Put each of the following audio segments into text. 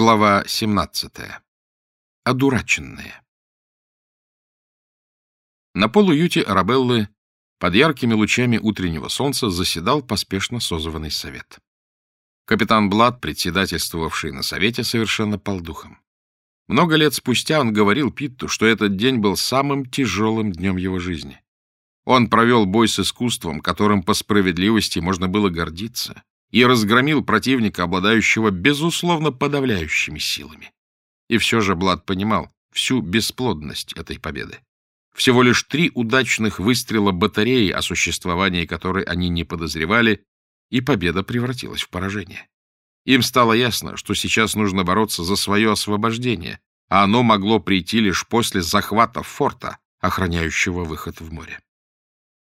Глава 17. Одураченные. На полуюте Арабеллы под яркими лучами утреннего солнца заседал поспешно созванный совет. Капитан Блад, председательствовавший на совете, совершенно полдухом. Много лет спустя он говорил Питту, что этот день был самым тяжелым днем его жизни. Он провел бой с искусством, которым по справедливости можно было гордиться, и разгромил противника, обладающего, безусловно, подавляющими силами. И все же Блад понимал всю бесплодность этой победы. Всего лишь три удачных выстрела батареи, о существовании которой они не подозревали, и победа превратилась в поражение. Им стало ясно, что сейчас нужно бороться за свое освобождение, а оно могло прийти лишь после захвата форта, охраняющего выход в море.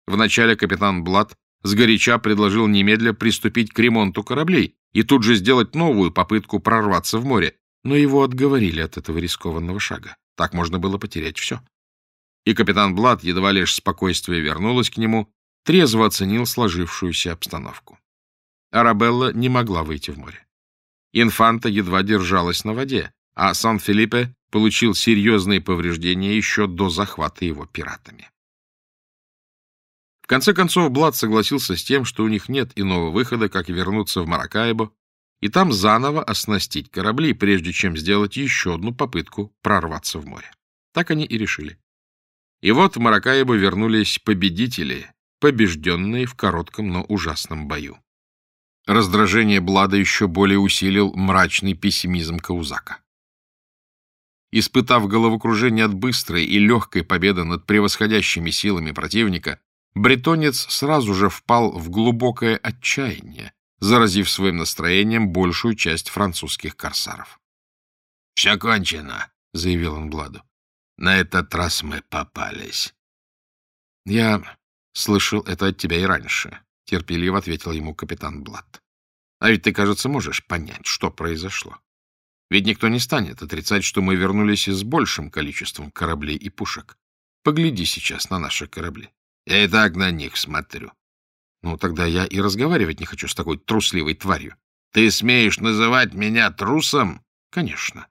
Вначале капитан Блад сгоряча предложил немедля приступить к ремонту кораблей и тут же сделать новую попытку прорваться в море, но его отговорили от этого рискованного шага. Так можно было потерять все. И капитан Блад, едва лишь спокойствие вернулось к нему, трезво оценил сложившуюся обстановку. Арабелла не могла выйти в море. Инфанта едва держалась на воде, а Сан-Филиппе получил серьезные повреждения еще до захвата его пиратами конце концов, Блад согласился с тем, что у них нет иного выхода, как вернуться в Маракайбо и там заново оснастить корабли, прежде чем сделать еще одну попытку прорваться в море. Так они и решили. И вот в Маракайбо вернулись победители, побежденные в коротком, но ужасном бою. Раздражение Блада еще более усилил мрачный пессимизм Каузака. Испытав головокружение от быстрой и легкой победы над превосходящими силами противника, бретонец сразу же впал в глубокое отчаяние, заразив своим настроением большую часть французских корсаров. — Все кончено, — заявил он Бладу. — На этот раз мы попались. — Я слышал это от тебя и раньше, — терпеливо ответил ему капитан Блад. — А ведь ты, кажется, можешь понять, что произошло. Ведь никто не станет отрицать, что мы вернулись с большим количеством кораблей и пушек. Погляди сейчас на наши корабли. Я и так на них смотрю. Ну, тогда я и разговаривать не хочу с такой трусливой тварью. Ты смеешь называть меня трусом? Конечно.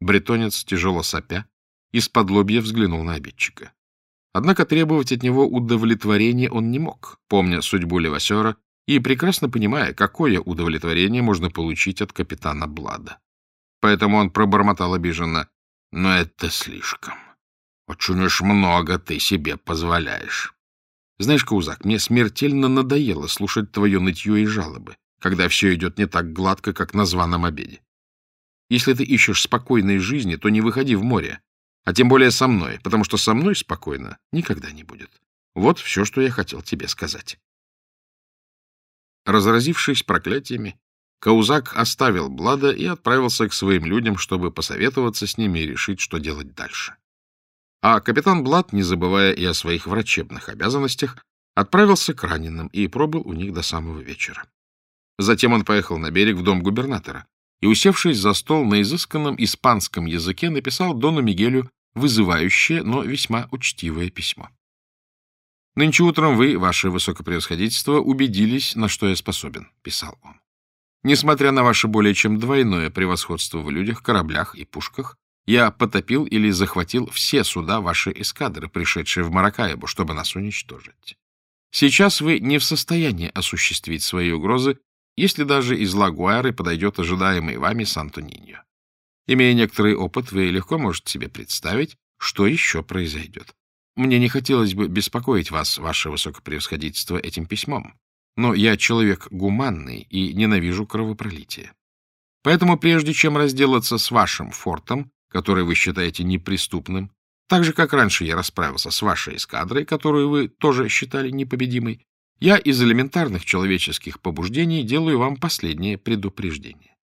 Бретонец, тяжело сопя, из-под лобья взглянул на обидчика. Однако требовать от него удовлетворения он не мог, помня судьбу Левасера и прекрасно понимая, какое удовлетворение можно получить от капитана Блада. Поэтому он пробормотал обиженно. «Но это слишком. Очень уж много ты себе позволяешь. Знаешь, Каузак, мне смертельно надоело слушать твое нытье и жалобы, когда все идет не так гладко, как на званом обеде. Если ты ищешь спокойной жизни, то не выходи в море, а тем более со мной, потому что со мной спокойно никогда не будет. Вот все, что я хотел тебе сказать. Разразившись проклятиями, Каузак оставил Блада и отправился к своим людям, чтобы посоветоваться с ними и решить, что делать дальше. А капитан Блад, не забывая и о своих врачебных обязанностях, отправился к раненым и пробыл у них до самого вечера. Затем он поехал на берег в дом губернатора и, усевшись за стол на изысканном испанском языке, написал Дону Мигелю вызывающее, но весьма учтивое письмо. «Нынче утром вы, ваше высокопревосходительство, убедились, на что я способен», — писал он. «Несмотря на ваше более чем двойное превосходство в людях, кораблях и пушках, я потопил или захватил все суда вашей эскадры, пришедшие в Маракаебу, чтобы нас уничтожить. Сейчас вы не в состоянии осуществить свои угрозы, если даже из Лагуайры подойдет ожидаемый вами Санто-Ниньо. Имея некоторый опыт, вы легко можете себе представить, что еще произойдет. Мне не хотелось бы беспокоить вас, ваше высокопревосходительство, этим письмом, но я человек гуманный и ненавижу кровопролитие. Поэтому прежде чем разделаться с вашим фортом, который вы считаете неприступным, так же, как раньше я расправился с вашей эскадрой, которую вы тоже считали непобедимой, я из элементарных человеческих побуждений делаю вам последнее предупреждение.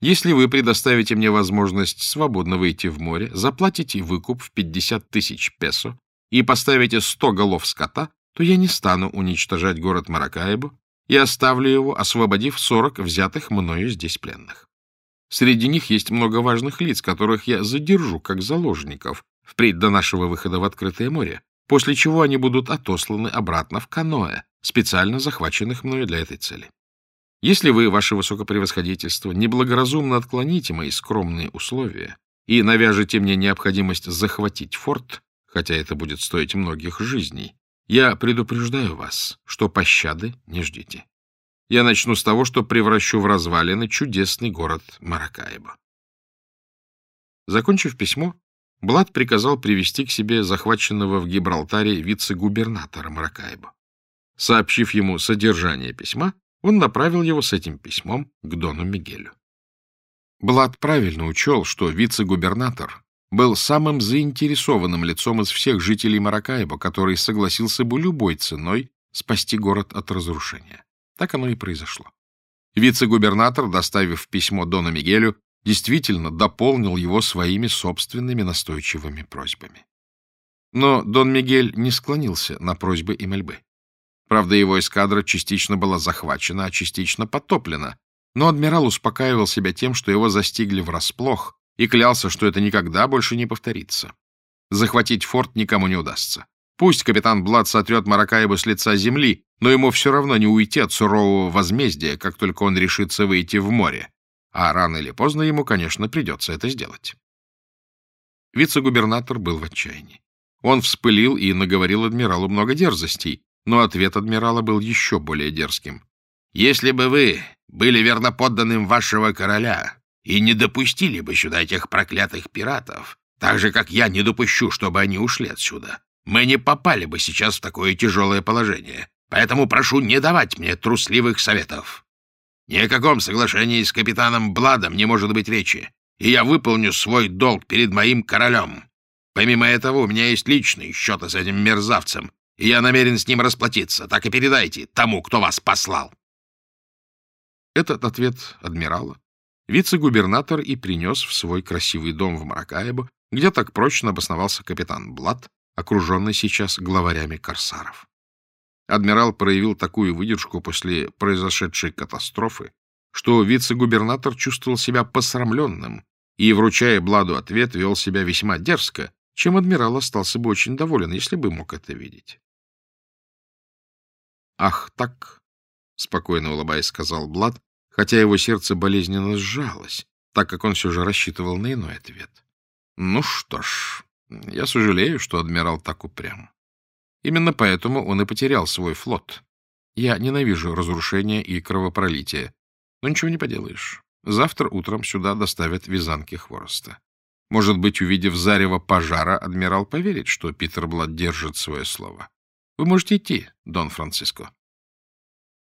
Если вы предоставите мне возможность свободно выйти в море, заплатите выкуп в 50 тысяч песо и поставите 100 голов скота, то я не стану уничтожать город Маракаебу и оставлю его, освободив 40 взятых мною здесь пленных. Среди них есть много важных лиц, которых я задержу как заложников впредь до нашего выхода в открытое море, после чего они будут отосланы обратно в каноэ, специально захваченных мною для этой цели. Если вы, ваше высокопревосходительство, неблагоразумно отклоните мои скромные условия и навяжете мне необходимость захватить форт, хотя это будет стоить многих жизней, я предупреждаю вас, что пощады не ждите. Я начну с того, что превращу в развалины чудесный город Маракайбо. Закончив письмо, Блад приказал привести к себе захваченного в Гибралтаре вице-губернатора Маракайбо. Сообщив ему содержание письма, он направил его с этим письмом к Дону Мигелю. Блад правильно учел, что вице-губернатор был самым заинтересованным лицом из всех жителей Маракайбо, который согласился бы любой ценой спасти город от разрушения. Так оно и произошло. Вице-губернатор, доставив письмо Дону Мигелю, действительно дополнил его своими собственными настойчивыми просьбами. Но Дон Мигель не склонился на просьбы и мольбы. Правда, его эскадра частично была захвачена, а частично потоплена, но адмирал успокаивал себя тем, что его застигли врасплох, и клялся, что это никогда больше не повторится. Захватить форт никому не удастся. Пусть капитан Блад сотрет Маракаева с лица земли, но ему все равно не уйти от сурового возмездия, как только он решится выйти в море. А рано или поздно ему, конечно, придется это сделать. Вице-губернатор был в отчаянии. Он вспылил и наговорил адмиралу много дерзостей, но ответ адмирала был еще более дерзким. «Если бы вы были верноподданным вашего короля и не допустили бы сюда этих проклятых пиратов, так же, как я не допущу, чтобы они ушли отсюда, мы не попали бы сейчас в такое тяжелое положение. Поэтому прошу не давать мне трусливых советов. Ни о каком соглашении с капитаном Бладом не может быть речи, и я выполню свой долг перед моим королем. Помимо этого, у меня есть личные счеты с этим мерзавцем, и я намерен с ним расплатиться. Так и передайте тому, кто вас послал. Этот ответ адмирала вице-губернатор и принес в свой красивый дом в Маракаебо, где так прочно обосновался капитан Блад, окруженный сейчас главарями корсаров. Адмирал проявил такую выдержку после произошедшей катастрофы, что вице-губернатор чувствовал себя посрамленным и, вручая Бладу ответ, вел себя весьма дерзко, чем адмирал остался бы очень доволен, если бы мог это видеть. «Ах, так!» — спокойно улыбаясь, сказал Блад, хотя его сердце болезненно сжалось, так как он все же рассчитывал на иной ответ. «Ну что ж, я сожалею, что адмирал так упрям. Именно поэтому он и потерял свой флот. Я ненавижу разрушения и кровопролитие. Но ничего не поделаешь. Завтра утром сюда доставят вязанки хвороста. Может быть, увидев зарево пожара, адмирал поверит, что Питер Блад держит свое слово. Вы можете идти, Дон Франциско.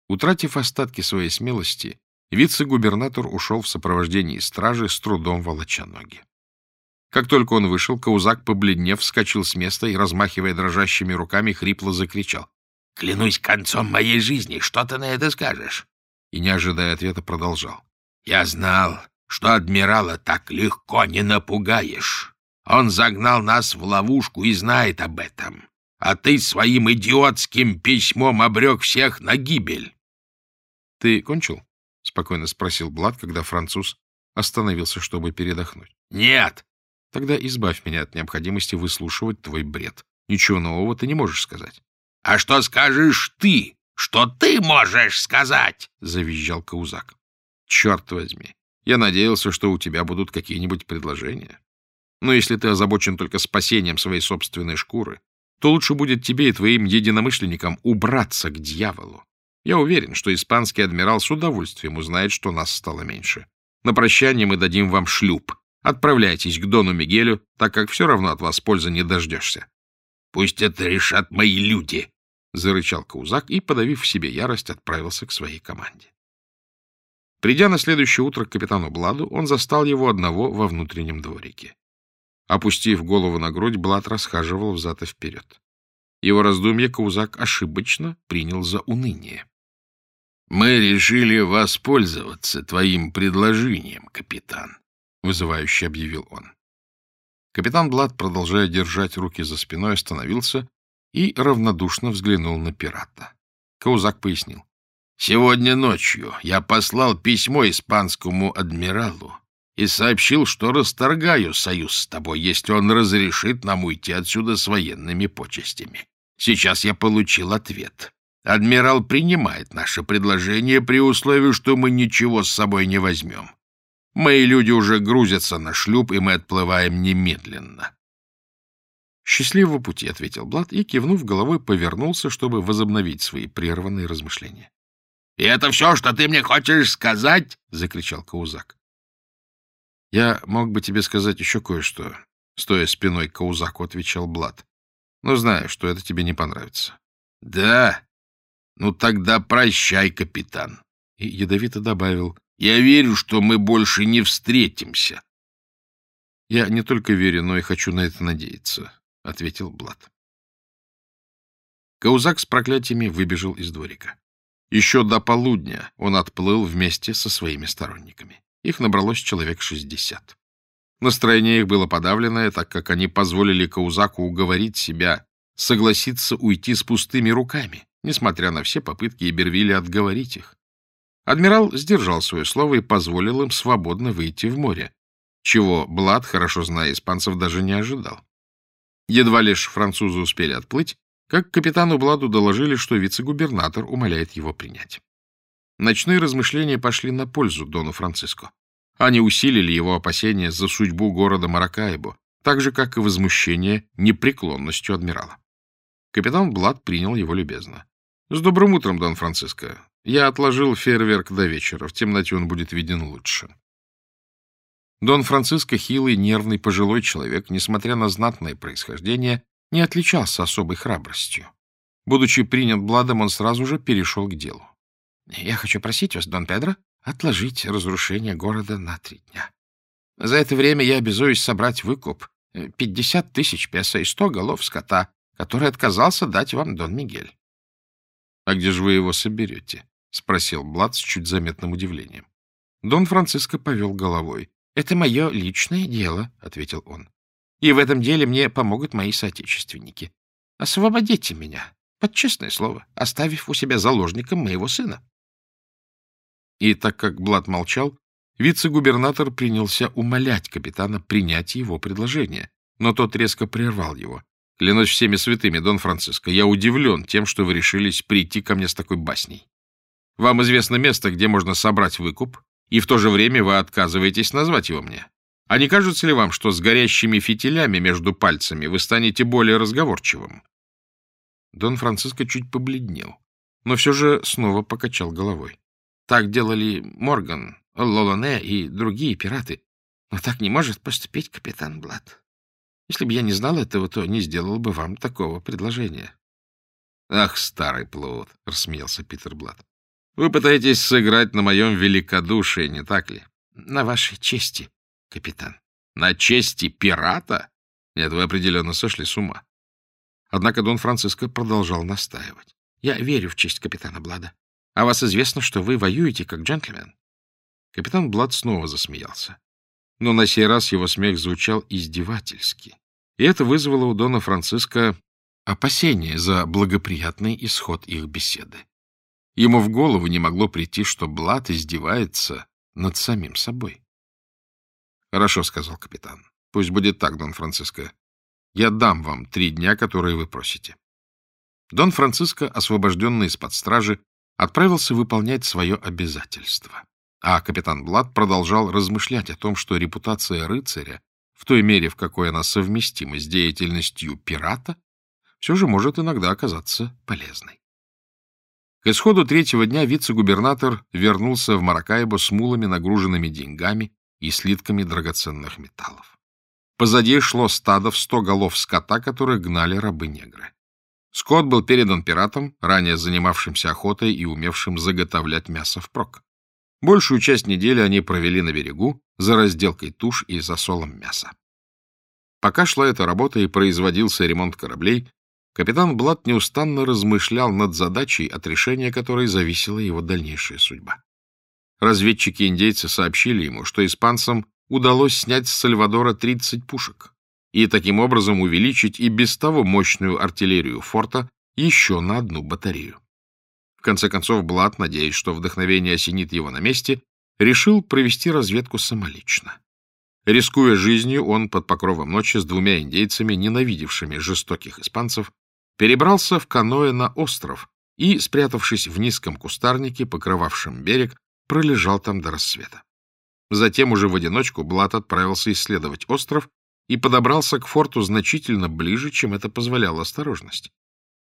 Утратив остатки своей смелости, вице-губернатор ушел в сопровождении стражи, с трудом волоча ноги. Как только он вышел, Каузак, побледнев, вскочил с места и, размахивая дрожащими руками, хрипло закричал. — Клянусь концом моей жизни, что ты на это скажешь? И, не ожидая ответа, продолжал. — Я знал, что адмирала так легко не напугаешь. Он загнал нас в ловушку и знает об этом. А ты своим идиотским письмом обрек всех на гибель. — Ты кончил? — спокойно спросил Блад, когда француз остановился, чтобы передохнуть. — Нет, Тогда избавь меня от необходимости выслушивать твой бред. Ничего нового ты не можешь сказать. — А что скажешь ты? Что ты можешь сказать? — завизжал Каузак. — Черт возьми. Я надеялся, что у тебя будут какие-нибудь предложения. Но если ты озабочен только спасением своей собственной шкуры, то лучше будет тебе и твоим единомышленникам убраться к дьяволу. Я уверен, что испанский адмирал с удовольствием узнает, что нас стало меньше. На прощание мы дадим вам шлюп, Отправляйтесь к Дону Мигелю, так как все равно от вас пользы не дождешься. — Пусть это решат мои люди, — зарычал Каузак и, подавив в себе ярость, отправился к своей команде. Придя на следующее утро к капитану Бладу, он застал его одного во внутреннем дворике. Опустив голову на грудь, Блад расхаживал взад и вперед. Его раздумье Каузак ошибочно принял за уныние. — Мы решили воспользоваться твоим предложением, капитан, вызывающе объявил он. Капитан Блад, продолжая держать руки за спиной, остановился и равнодушно взглянул на пирата. Каузак пояснил. «Сегодня ночью я послал письмо испанскому адмиралу и сообщил, что расторгаю союз с тобой, если он разрешит нам уйти отсюда с военными почестями. Сейчас я получил ответ. Адмирал принимает наше предложение при условии, что мы ничего с собой не возьмем. Мои люди уже грузятся на шлюп, и мы отплываем немедленно. «Счастливого пути», — ответил Блад и, кивнув головой, повернулся, чтобы возобновить свои прерванные размышления. — И это все, что ты мне хочешь сказать? — закричал Каузак. — Я мог бы тебе сказать еще кое-что, — стоя спиной к Каузаку, отвечал Блад. — Но знаю, что это тебе не понравится. — Да? Ну тогда прощай, капитан. И ядовито добавил. — Я верю, что мы больше не встретимся. — Я не только верю, но и хочу на это надеяться, — ответил Блад. Каузак с проклятиями выбежал из дворика. Еще до полудня он отплыл вместе со своими сторонниками. Их набралось человек шестьдесят. Настроение их было подавленное, так как они позволили Каузаку уговорить себя согласиться уйти с пустыми руками, несмотря на все попытки Ибервилля отговорить их. Адмирал сдержал свое слово и позволил им свободно выйти в море, чего Блад, хорошо зная испанцев, даже не ожидал. Едва лишь французы успели отплыть, как капитану Бладу доложили, что вице-губернатор умоляет его принять. Ночные размышления пошли на пользу Дону Франциско. Они усилили его опасения за судьбу города Маракайбо, так же, как и возмущение непреклонностью адмирала. Капитан Блад принял его любезно. — С добрым утром, Дон Франциско. Я отложил фейерверк до вечера. В темноте он будет виден лучше. Дон Франциско, хилый, нервный, пожилой человек, несмотря на знатное происхождение, не отличался особой храбростью. Будучи принят Бладом, он сразу же перешел к делу. — Я хочу просить вас, Дон Педро, отложить разрушение города на три дня. За это время я обязуюсь собрать выкуп — пятьдесят тысяч песо и сто голов скота, который отказался дать вам Дон Мигель. — А где же вы его соберете? — спросил Блад с чуть заметным удивлением. Дон Франциско повел головой. — Это мое личное дело, — ответил он. И в этом деле мне помогут мои соотечественники. Освободите меня, под честное слово, оставив у себя заложником моего сына. И так как Блад молчал, вице-губернатор принялся умолять капитана принять его предложение, но тот резко прервал его. «Клянусь всеми святыми, Дон Франциско, я удивлен тем, что вы решились прийти ко мне с такой басней. Вам известно место, где можно собрать выкуп, и в то же время вы отказываетесь назвать его мне. А не кажется ли вам, что с горящими фитилями между пальцами вы станете более разговорчивым? Дон Франциско чуть побледнел, но все же снова покачал головой. Так делали Морган, Лолоне и другие пираты. Но так не может поступить капитан Блад. Если бы я не знал этого, то не сделал бы вам такого предложения. — Ах, старый плут! — рассмеялся Питер Блад. — Вы пытаетесь сыграть на моем великодушии, не так ли? — На вашей чести, капитан. На чести пирата? Нет, вы определенно сошли с ума. Однако Дон Франциско продолжал настаивать. Я верю в честь капитана Блада. А вас известно, что вы воюете как джентльмен. Капитан Блад снова засмеялся. Но на сей раз его смех звучал издевательски. И это вызвало у Дона Франциско опасение за благоприятный исход их беседы. Ему в голову не могло прийти, что Блад издевается над самим собой. Хорошо, — сказал капитан. Пусть будет так, Дон Франциско. Я дам вам три дня, которые вы просите. Дон Франциско, освобожденный из-под стражи, отправился выполнять свое обязательство. А капитан Блад продолжал размышлять о том, что репутация рыцаря, в той мере, в какой она совместима с деятельностью пирата, все же может иногда оказаться полезной. К исходу третьего дня вице-губернатор вернулся в Маракайбо с мулами, нагруженными деньгами, и слитками драгоценных металлов. Позади шло стадо в сто голов скота, которых гнали рабы-негры. Скот был передан пиратам, ранее занимавшимся охотой и умевшим заготовлять мясо впрок. Большую часть недели они провели на берегу за разделкой туш и засолом мяса. Пока шла эта работа и производился ремонт кораблей, капитан Блад неустанно размышлял над задачей, от решения которой зависела его дальнейшая судьба. Разведчики-индейцы сообщили ему, что испанцам удалось снять с Сальвадора 30 пушек и таким образом увеличить и без того мощную артиллерию форта еще на одну батарею. В конце концов, Блад, надеясь, что вдохновение осенит его на месте, решил провести разведку самолично. Рискуя жизнью, он под покровом ночи с двумя индейцами, ненавидевшими жестоких испанцев, перебрался в каноэ на остров, и, спрятавшись в низком кустарнике, покрывавшем берег, пролежал там до рассвета. Затем уже в одиночку Блат отправился исследовать остров и подобрался к форту значительно ближе, чем это позволяла осторожность.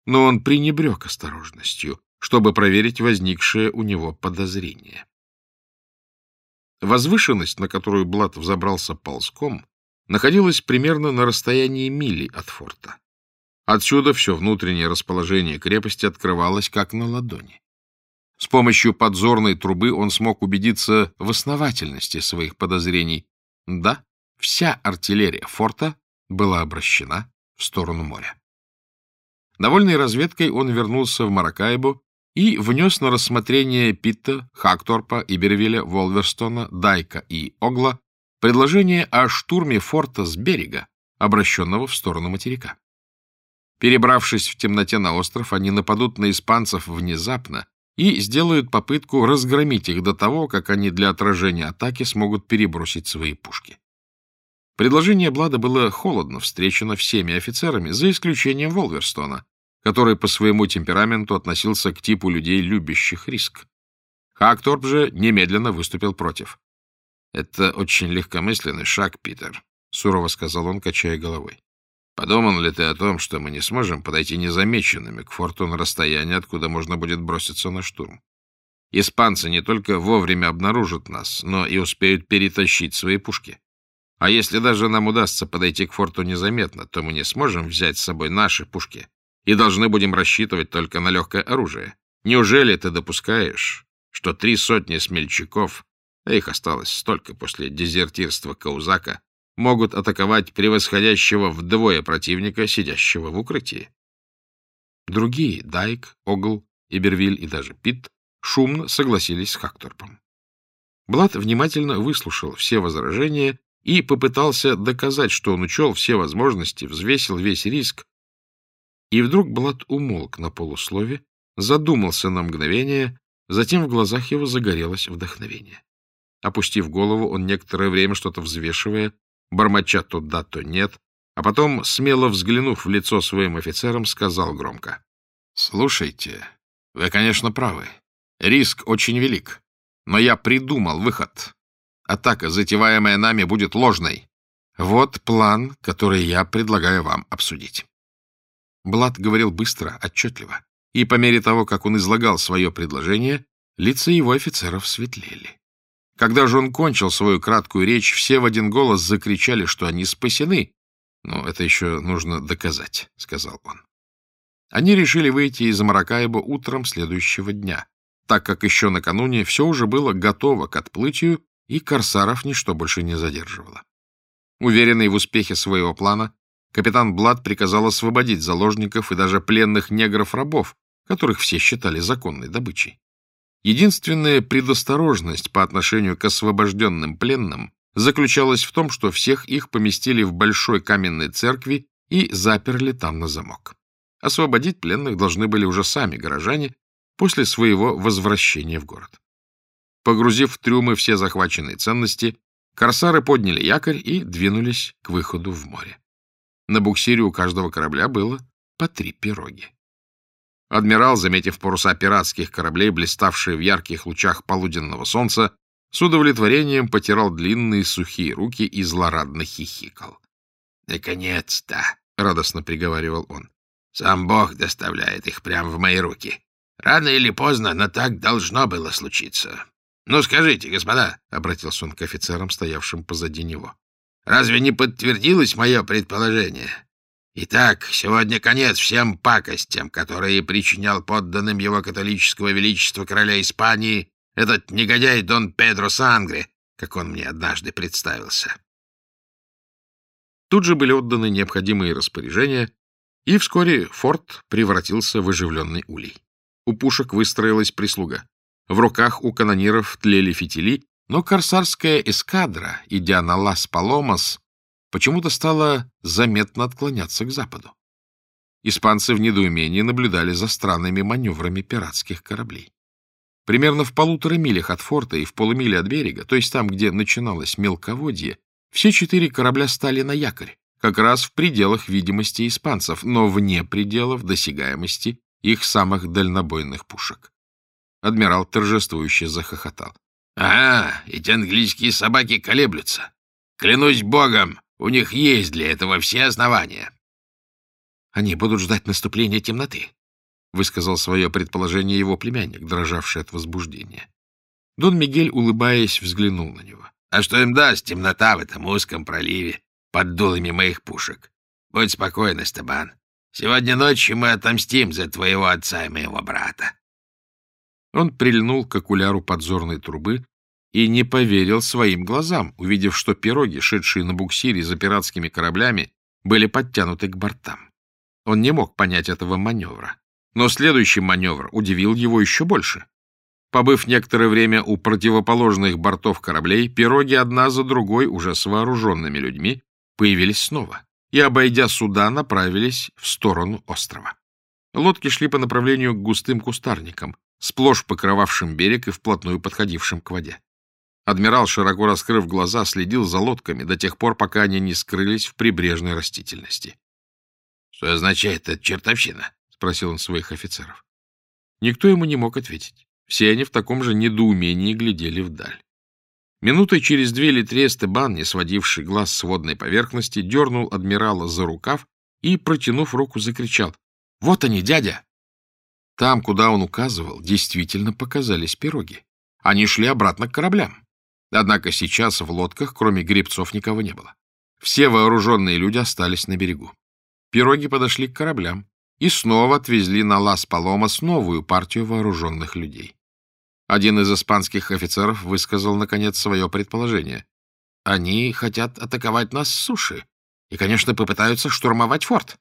Но он пренебрег осторожностью, чтобы проверить возникшее у него подозрение. Возвышенность, на которую Блат взобрался ползком, находилась примерно на расстоянии мили от форта. Отсюда все внутреннее расположение крепости открывалось как на ладони. С помощью подзорной трубы он смог убедиться в основательности своих подозрений. Да, вся артиллерия форта была обращена в сторону моря. Довольной разведкой он вернулся в Маракайбу и внес на рассмотрение Питта, Хакторпа, Ибервилля, Волверстона, Дайка и Огла предложение о штурме форта с берега, обращенного в сторону материка. Перебравшись в темноте на остров, они нападут на испанцев внезапно и сделают попытку разгромить их до того, как они для отражения атаки смогут перебросить свои пушки. Предложение Блада было холодно встречено всеми офицерами, за исключением Волверстона, который по своему темпераменту относился к типу людей, любящих риск. Хакторп же немедленно выступил против. — Это очень легкомысленный шаг, Питер, — сурово сказал он, качая головой. Подумал ли ты о том, что мы не сможем подойти незамеченными к форту на расстояние, откуда можно будет броситься на штурм? Испанцы не только вовремя обнаружат нас, но и успеют перетащить свои пушки. А если даже нам удастся подойти к форту незаметно, то мы не сможем взять с собой наши пушки и должны будем рассчитывать только на легкое оружие. Неужели ты допускаешь, что три сотни смельчаков, а их осталось столько после дезертирства Каузака, могут атаковать превосходящего вдвое противника, сидящего в укрытии. Другие — Дайк, Огл, Ибервиль и даже Питт — шумно согласились с Хакторпом. Блад внимательно выслушал все возражения и попытался доказать, что он учел все возможности, взвесил весь риск. И вдруг Блад умолк на полуслове, задумался на мгновение, затем в глазах его загорелось вдохновение. Опустив голову, он некоторое время, что-то взвешивая, бормоча то да, то нет, а потом, смело взглянув в лицо своим офицерам, сказал громко. — Слушайте, вы, конечно, правы. Риск очень велик. Но я придумал выход. Атака, затеваемая нами, будет ложной. Вот план, который я предлагаю вам обсудить. Блад говорил быстро, отчетливо, и по мере того, как он излагал свое предложение, лица его офицеров светлели. Когда же он кончил свою краткую речь, все в один голос закричали, что они спасены. «Ну, это еще нужно доказать», — сказал он. Они решили выйти из Маракаеба утром следующего дня, так как еще накануне все уже было готово к отплытию, и корсаров ничто больше не задерживало. Уверенный в успехе своего плана, капитан Блад приказал освободить заложников и даже пленных негров-рабов, которых все считали законной добычей. Единственная предосторожность по отношению к освобожденным пленным заключалась в том, что всех их поместили в большой каменной церкви и заперли там на замок. Освободить пленных должны были уже сами горожане после своего возвращения в город. Погрузив в трюмы все захваченные ценности, корсары подняли якорь и двинулись к выходу в море. На буксире у каждого корабля было по три пироги. Адмирал, заметив паруса пиратских кораблей, блиставшие в ярких лучах полуденного солнца, с удовлетворением потирал длинные сухие руки и злорадно хихикал. — Наконец-то! — радостно приговаривал он. — Сам Бог доставляет их прямо в мои руки. Рано или поздно, но так должно было случиться. — Ну, скажите, господа, — обратился он к офицерам, стоявшим позади него, — разве не подтвердилось мое предположение? Итак, сегодня конец всем пакостям, которые причинял подданным его католического величества короля Испании этот негодяй Дон Педро Сангре, как он мне однажды представился. Тут же были отданы необходимые распоряжения, и вскоре форт превратился в оживленный улей. У пушек выстроилась прислуга. В руках у канониров тлели фитили, но корсарская эскадра, идя на Лас-Паломас, почему-то стало заметно отклоняться к западу. Испанцы в недоумении наблюдали за странными маневрами пиратских кораблей. Примерно в полутора милях от форта и в полумиле от берега, то есть там, где начиналось мелководье, все четыре корабля стали на якорь, как раз в пределах видимости испанцев, но вне пределов досягаемости их самых дальнобойных пушек. Адмирал торжествующе захохотал. — А, эти английские собаки колеблются. Клянусь богом, у них есть для этого все основания. — Они будут ждать наступления темноты, — высказал свое предположение его племянник, дрожавший от возбуждения. Дон Мигель, улыбаясь, взглянул на него. — А что им даст темнота в этом узком проливе под дулами моих пушек? Будь спокоен, Эстебан. Сегодня ночью мы отомстим за твоего отца и моего брата. Он прильнул к окуляру подзорной трубы и не поверил своим глазам, увидев, что пироги, шедшие на буксире за пиратскими кораблями, были подтянуты к бортам. Он не мог понять этого маневра. Но следующий маневр удивил его еще больше. Побыв некоторое время у противоположных бортов кораблей, пироги одна за другой, уже с вооруженными людьми, появились снова и, обойдя суда, направились в сторону острова. Лодки шли по направлению к густым кустарникам, сплошь покрывавшим берег и вплотную подходившим к воде. Адмирал, широко раскрыв глаза, следил за лодками до тех пор, пока они не скрылись в прибрежной растительности. — Что означает эта чертовщина? — спросил он своих офицеров. Никто ему не мог ответить. Все они в таком же недоумении глядели вдаль. Минутой через две или три Эстебан, не сводивший глаз с водной поверхности, дернул адмирала за рукав и, протянув руку, закричал. — Вот они, дядя! Там, куда он указывал, действительно показались пироги. Они шли обратно к кораблям. Однако сейчас в лодках, кроме гребцов, никого не было. Все вооруженные люди остались на берегу. Пироги подошли к кораблям и снова отвезли на Лас-Паломас новую партию вооруженных людей. Один из испанских офицеров высказал, наконец, свое предположение. «Они хотят атаковать нас с суши и, конечно, попытаются штурмовать форт».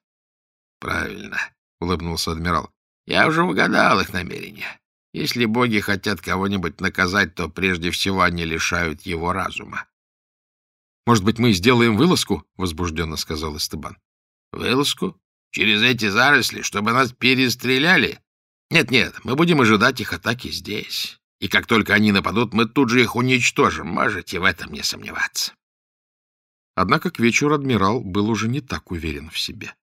«Правильно», — улыбнулся адмирал. «Я уже угадал их намерения. Если боги хотят кого-нибудь наказать, то прежде всего они лишают его разума». «Может быть, мы сделаем вылазку?» — возбужденно сказал Эстебан. «Вылазку? Через эти заросли, чтобы нас перестреляли? Нет-нет, мы будем ожидать их атаки здесь. И как только они нападут, мы тут же их уничтожим. Можете в этом не сомневаться. Однако к вечеру адмирал был уже не так уверен в себе.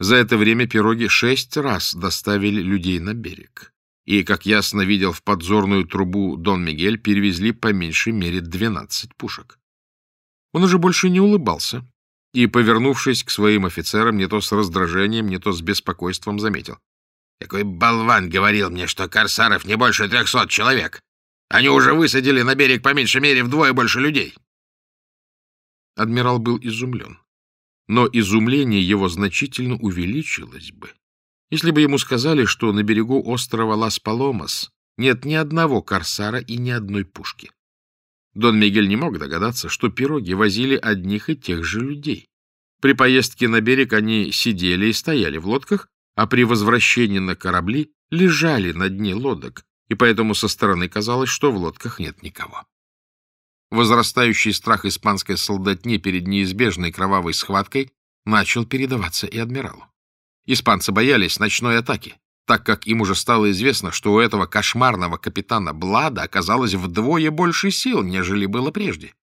За это время пироги шесть раз доставили людей на берег. И, как ясно видел в подзорную трубу Дон Мигель, перевезли по меньшей мере двенадцать пушек. Он уже больше не улыбался и, повернувшись к своим офицерам, не то с раздражением, не то с беспокойством, заметил. Какой болван говорил мне, что корсаров не больше трехсот человек. Они уже высадили на берег по меньшей мере вдвое больше людей. Адмирал был изумлен. Но изумление его значительно увеличилось бы, если бы ему сказали, что на берегу острова Лас-Паломас нет ни одного корсара и ни одной пушки. Дон Мигель не мог догадаться, что пироги возили одних и тех же людей. При поездке на берег они сидели и стояли в лодках, а при возвращении на корабли лежали на дне лодок, и поэтому со стороны казалось, что в лодках нет никого. Возрастающий страх испанской солдатни перед неизбежной кровавой схваткой начал передаваться и адмиралу. Испанцы боялись ночной атаки, так как им уже стало известно, что у этого кошмарного капитана Блада оказалось вдвое больше сил, нежели было прежде.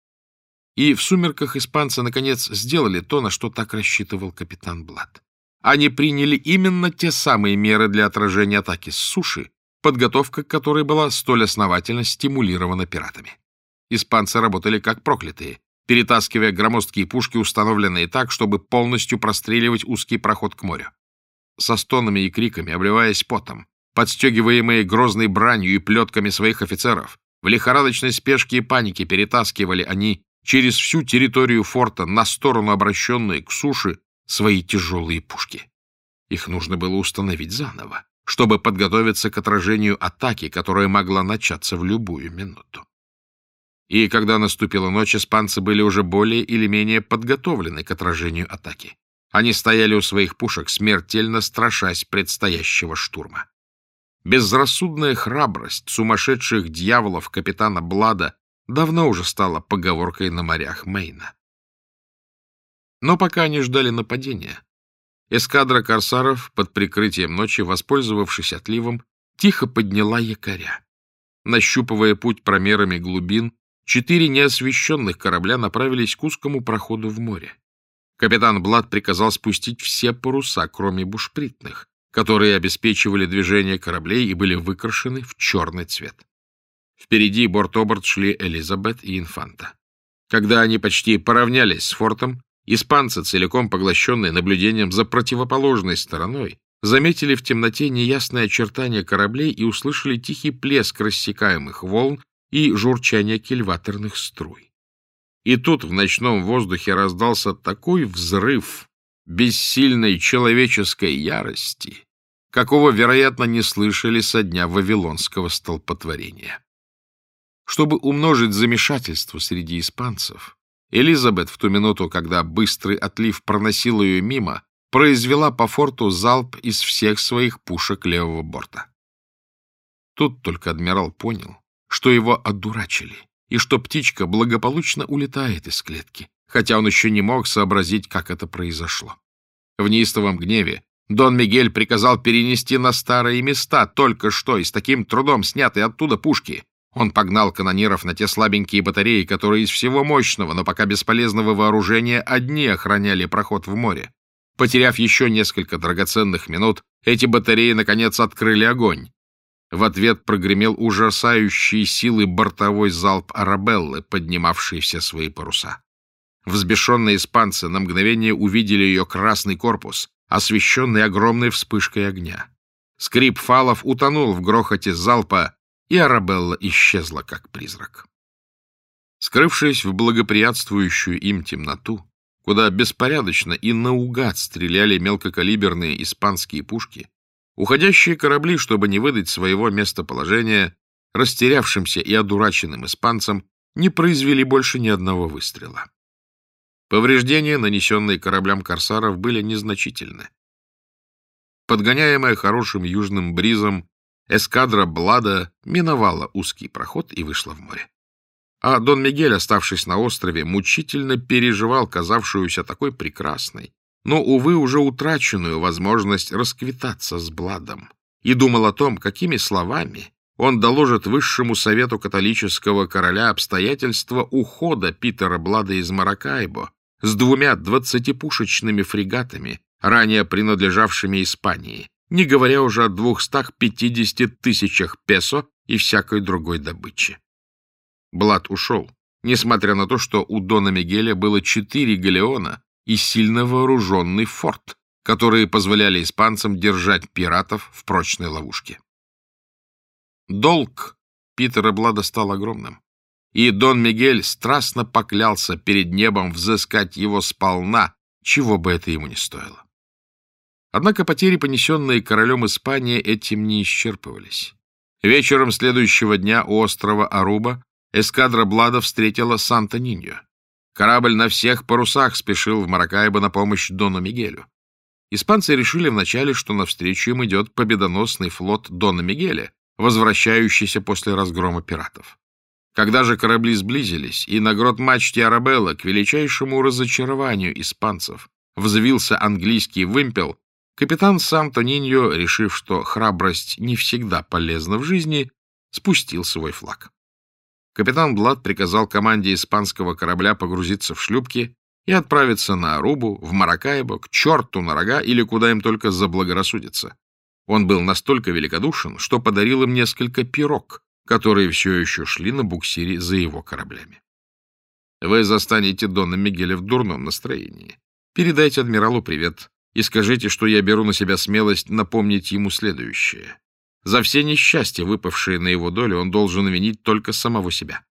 И в сумерках испанцы, наконец, сделали то, на что так рассчитывал капитан Блад. Они приняли именно те самые меры для отражения атаки с суши, подготовка к которой была столь основательно стимулирована пиратами. Испанцы работали как проклятые, перетаскивая громоздкие пушки, установленные так, чтобы полностью простреливать узкий проход к морю. Со стонами и криками, обливаясь потом, подстегиваемые грозной бранью и плетками своих офицеров, в лихорадочной спешке и панике перетаскивали они через всю территорию форта на сторону, обращенную к суше, свои тяжелые пушки. Их нужно было установить заново, чтобы подготовиться к отражению атаки, которая могла начаться в любую минуту. И когда наступила ночь, испанцы были уже более или менее подготовлены к отражению атаки. Они стояли у своих пушек, смертельно страшась предстоящего штурма. Безрассудная храбрость сумасшедших дьяволов капитана Блада давно уже стала поговоркой на морях Мейна. Но пока они ждали нападения, эскадра корсаров под прикрытием ночи, воспользовавшись отливом, тихо подняла якоря. Нащупывая путь промерами глубин, четыре неосвещенных корабля направились к узкому проходу в море. Капитан Блад приказал спустить все паруса, кроме бушпритных, которые обеспечивали движение кораблей и были выкрашены в черный цвет. Впереди борт-оборт шли Элизабет и Инфанта. Когда они почти поравнялись с фортом, испанцы, целиком поглощенные наблюдением за противоположной стороной, заметили в темноте неясные очертания кораблей и услышали тихий плеск рассекаемых волн и журчание кильваторных струй. И тут в ночном воздухе раздался такой взрыв бессильной человеческой ярости, какого, вероятно, не слышали со дня Вавилонского столпотворения. Чтобы умножить замешательство среди испанцев, Элизабет в ту минуту, когда быстрый отлив проносил ее мимо, произвела по форту залп из всех своих пушек левого борта. Тут только адмирал понял, что его одурачили, и что птичка благополучно улетает из клетки, хотя он еще не мог сообразить, как это произошло. В неистовом гневе Дон Мигель приказал перенести на старые места только что и с таким трудом снятые оттуда пушки. Он погнал канониров на те слабенькие батареи, которые из всего мощного, но пока бесполезного вооружения одни охраняли проход в море. Потеряв еще несколько драгоценных минут, эти батареи, наконец, открыли огонь. В ответ прогремел ужасающий силы бортовой залп Арабеллы, поднимавший все свои паруса. Взбешенные испанцы на мгновение увидели ее красный корпус, освещенный огромной вспышкой огня. Скрип фалов утонул в грохоте залпа, и Арабелла исчезла, как призрак. Скрывшись в благоприятствующую им темноту, куда беспорядочно и наугад стреляли мелкокалиберные испанские пушки, уходящие корабли, чтобы не выдать своего местоположения, растерявшимся и одураченным испанцам, не произвели больше ни одного выстрела. Повреждения, нанесенные кораблям корсаров, были незначительны. Подгоняемая хорошим южным бризом, эскадра Блада миновала узкий проход и вышла в море. А Дон Мигель, оставшись на острове, мучительно переживал казавшуюся такой прекрасной, но, увы, уже утраченную возможность расквитаться с Бладом, и думал о том, какими словами он доложит высшему совету католического короля обстоятельства ухода Питера Блада из Маракайбо, с двумя двадцатипушечными фрегатами, ранее принадлежавшими Испании, не говоря уже о двухстах пятидесяти тысячах песо и всякой другой добыче. Блад ушел, несмотря на то, что у Дона Мигеля было четыре галеона и сильно вооруженный форт, которые позволяли испанцам держать пиратов в прочной ловушке. Долг Питера Блада стал огромным и Дон Мигель страстно поклялся перед небом взыскать его сполна, чего бы это ему не стоило. Однако потери, понесенные королем Испании, этим не исчерпывались. Вечером следующего дня у острова Аруба эскадра Блада встретила Санта-Ниньо. Корабль на всех парусах спешил в Маракайбо на помощь Дону Мигелю. Испанцы решили вначале, что навстречу им идет победоносный флот Дона Мигеля, возвращающийся после разгрома пиратов. Когда же корабли сблизились, и на грот мачте Арабелла, к величайшему разочарованию испанцев, взвился английский вымпел, капитан Санто-Ниньо, решив, что храбрость не всегда полезна в жизни, спустил свой флаг. Капитан Блад приказал команде испанского корабля погрузиться в шлюпки и отправиться на Арубу, в Маракайбо, к черту на рога или куда им только заблагорассудится. Он был настолько великодушен, что подарил им несколько пирог, которые все еще шли на буксире за его кораблями. Вы застанете Дона Мигеля в дурном настроении. Передайте адмиралу привет и скажите, что я беру на себя смелость напомнить ему следующее. За все несчастья, выпавшие на его долю, он должен винить только самого себя.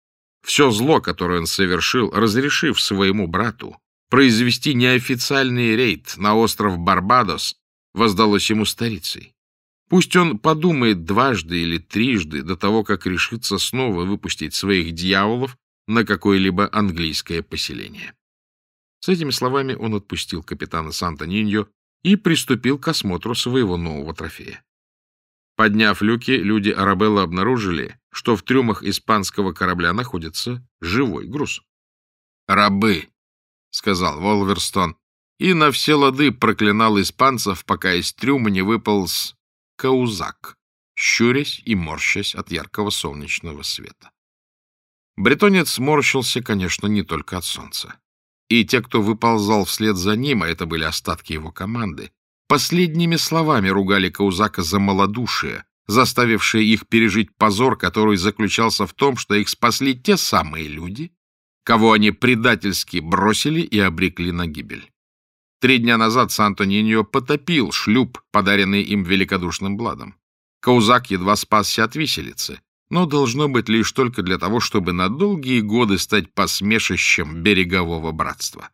Все зло, которое он совершил, разрешив своему брату произвести неофициальный рейд на остров Барбадос, воздалось ему старицей. Пусть он подумает дважды или трижды до того, как решится снова выпустить своих дьяволов на какое-либо английское поселение. С этими словами он отпустил капитана Санта-Ниньо и приступил к осмотру своего нового трофея. Подняв люки, люди Арабелла обнаружили, что в трюмах испанского корабля находится живой груз. «Рабы!» — сказал Волверстон, и на все лады проклинал испанцев, пока из трюма не выполз Каузак, щурясь и морщась от яркого солнечного света. Бретонец морщился, конечно, не только от солнца. И те, кто выползал вслед за ним, а это были остатки его команды, последними словами ругали Каузака за малодушие, заставившее их пережить позор, который заключался в том, что их спасли те самые люди, кого они предательски бросили и обрекли на гибель. Три дня назад Сан-Антониньо потопил шлюп, подаренный им великодушным Бладом. Каузак едва спасся от виселицы, но должно быть лишь только для того, чтобы на долгие годы стать посмешищем берегового братства.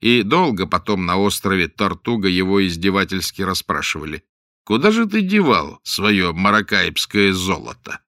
И долго потом на острове Тортуга его издевательски расспрашивали, «Куда же ты девал свое маракайбское золото?»